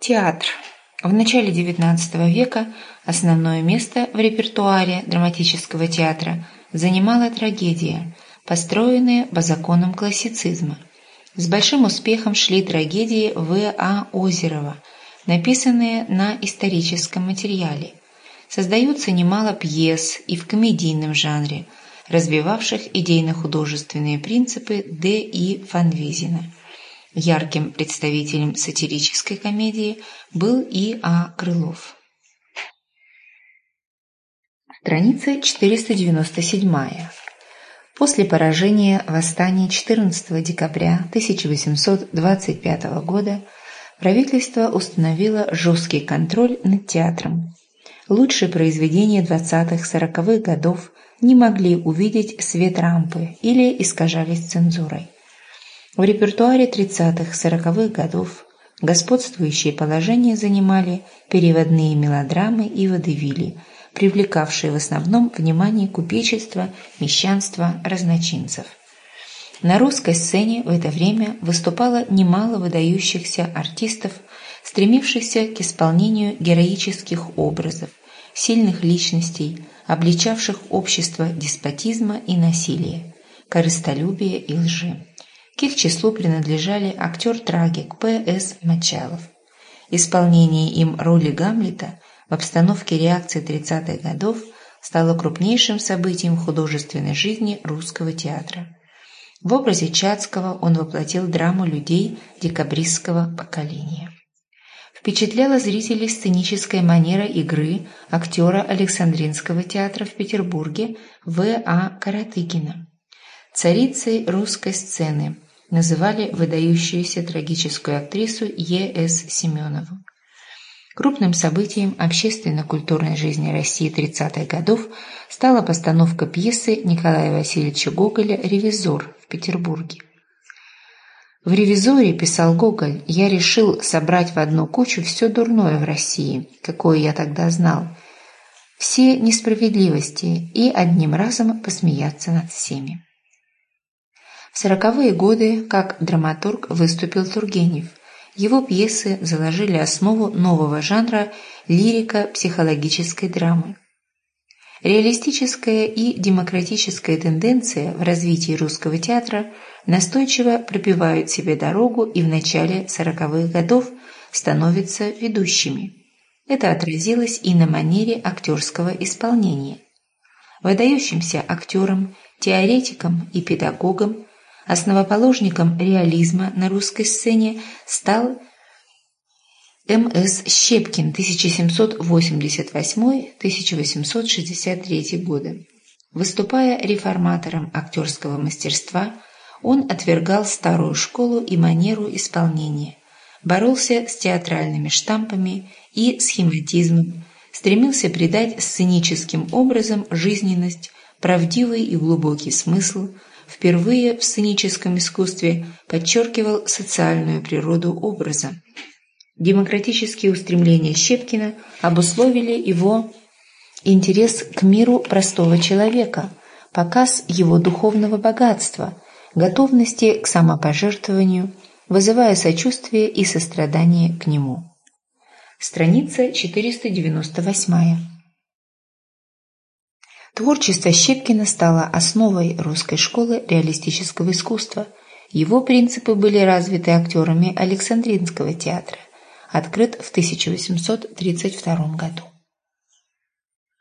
Театр. В начале XIX века основное место в репертуаре драматического театра занимала трагедия, построенная по законам классицизма. С большим успехом шли трагедии В. А. Озерова, написанные на историческом материале. Создаются немало пьес и в комедийном жанре, развивавших идейно-художественные принципы Д. И. Фанвизина. Ярким представителем сатирической комедии был И. А. Крылов. Страница 497. После поражения восстания 14 декабря 1825 года правительство установило жесткий контроль над театром. Лучшие произведения 20-40-х годов не могли увидеть свет рампы или искажались цензурой. В репертуаре 30-40-х годов господствующее положение занимали переводные мелодрамы и водевили, привлекавшие в основном внимание купечества, мещанства, разночинцев. На русской сцене в это время выступало немало выдающихся артистов, стремившихся к исполнению героических образов, сильных личностей, обличавших общество деспотизма и насилия, корыстолюбия и лжи. К их числу принадлежали актер-трагик П.С. Мочалов. Исполнение им роли Гамлета в обстановке реакции 30-х годов стало крупнейшим событием художественной жизни русского театра. В образе Чацкого он воплотил драму людей декабристского поколения. Впечатляла зрителей сценическая манера игры актера Александринского театра в Петербурге В. А. Каратыгина. Царицей русской сцены – называли выдающуюся трагическую актрису Е.С. Семенову. Крупным событием общественно-культурной жизни России 30-х годов стала постановка пьесы Николая Васильевича Гоголя «Ревизор» в Петербурге. В «Ревизоре», писал Гоголь, я решил собрать в одну кучу все дурное в России, какое я тогда знал, все несправедливости и одним разом посмеяться над всеми. В сороковые годы как драматург выступил Тургенев. Его пьесы заложили основу нового жанра лирико-психологической драмы. Реалистическая и демократическая тенденция в развитии русского театра настойчиво пробивают себе дорогу и в начале сороковых годов становятся ведущими. Это отразилось и на манере актерского исполнения. Выдающимся актером, теоретиком и педагогом Основоположником реализма на русской сцене стал М.С. Щепкин 1788-1863 годы. Выступая реформатором актерского мастерства, он отвергал старую школу и манеру исполнения, боролся с театральными штампами и схематизмом, стремился придать сценическим образом жизненность, правдивый и глубокий смысл – впервые в сценическом искусстве подчеркивал социальную природу образа. Демократические устремления Щепкина обусловили его интерес к миру простого человека, показ его духовного богатства, готовности к самопожертвованию, вызывая сочувствие и сострадание к нему. Страница 498. Творчество Щепкина стало основой русской школы реалистического искусства. Его принципы были развиты актерами Александринского театра, открыт в 1832 году.